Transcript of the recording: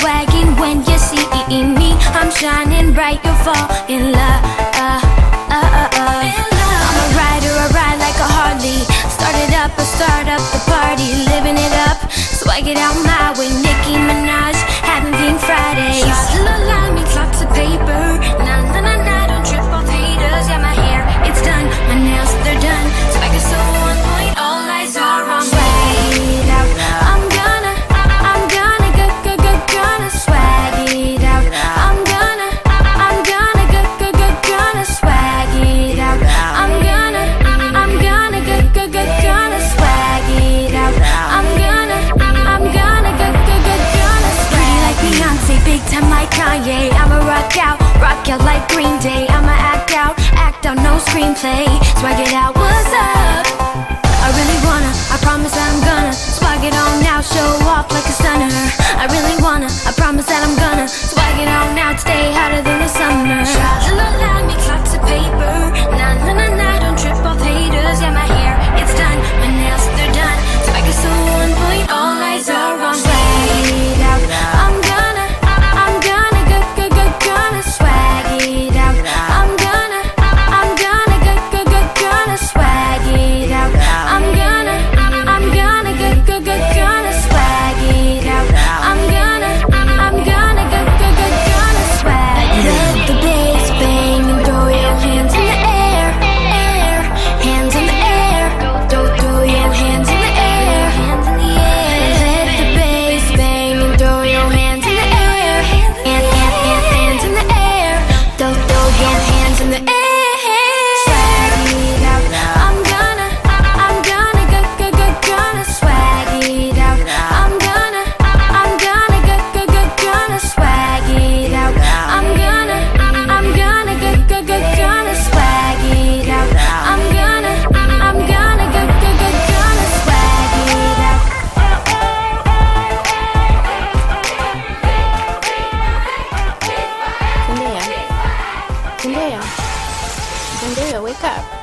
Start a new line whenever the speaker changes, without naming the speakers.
swagging when you see me. I'm shining bright, you fall in love. Uh, uh, uh, in love. I'm a rider, I ride like a Harley. Started up, I start up the party, living it up. Swag it out my way. Day I'ma act out, act out, no screenplay. Swag it out, what's up? I really wanna, I promise I'm gonna. Swag it on now, show off like a stunner. I really wanna, I
Wake up.